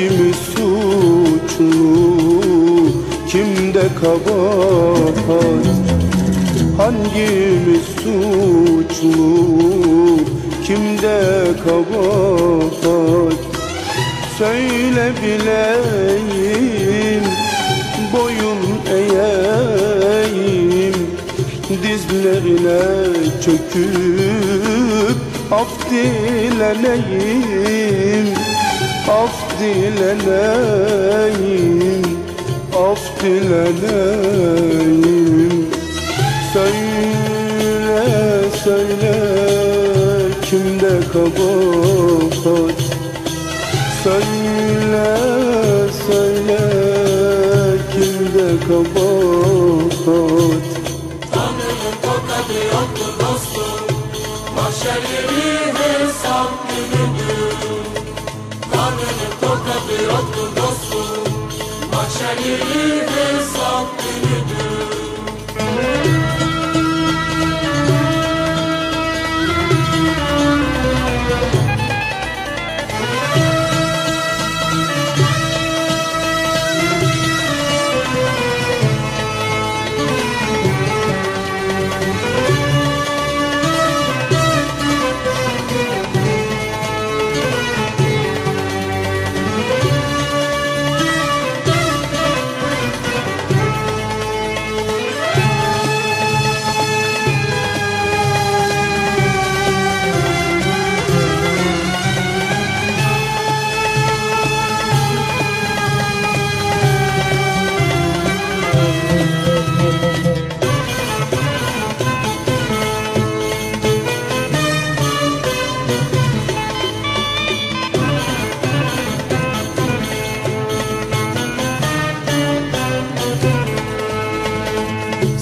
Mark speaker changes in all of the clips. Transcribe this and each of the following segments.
Speaker 1: Hangimiz suçlu Kimde kabahat Hangimiz suçlu Kimde kabahat Söyle bileyim Boyun eğeyim Dizlerine çöküp Af dileneyim Af dileneyim Af dileneyim Söyle söyle kimde kabahat Söyle söyle kimde kabahat
Speaker 2: Tanrı'nın tokadı yoktur yoktur dostum Mahşer yeri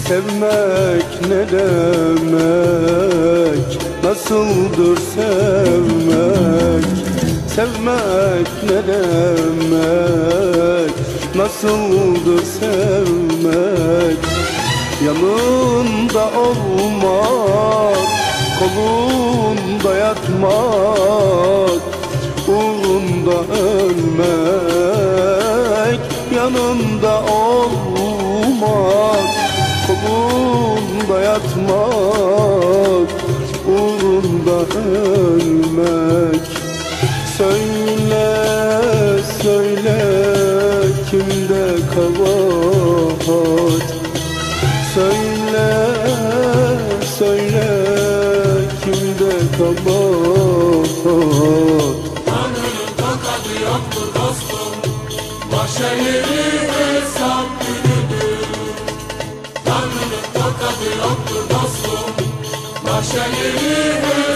Speaker 1: Sevmek ne demek? Nasıldır sevmek? Sevmek ne demek? Nasıldır sevmek? Yanında olmak Kolunda yatmak Uğrunda ölmek. Yanında Kolunda yatmak Uğrunda ölmek. Söyle söyle kimde kabahat? Söyle söyle kimde kabahat?
Speaker 2: Tanrı'nın tokadı yoktur dostum. Mahşer Yoktur dostum Mahşer yeri